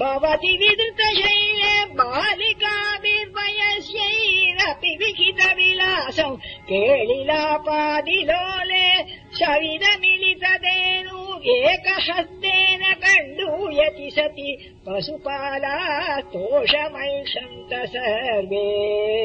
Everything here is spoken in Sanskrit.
भवति विदृतशैले बालिकाभिर्वयस्यैरपि विहितविलासम् केलिलापादिलोले शविदमिलित एकहस्तेन कण्डूयति सति। पशुपाला तोषमैषन्त सर्वे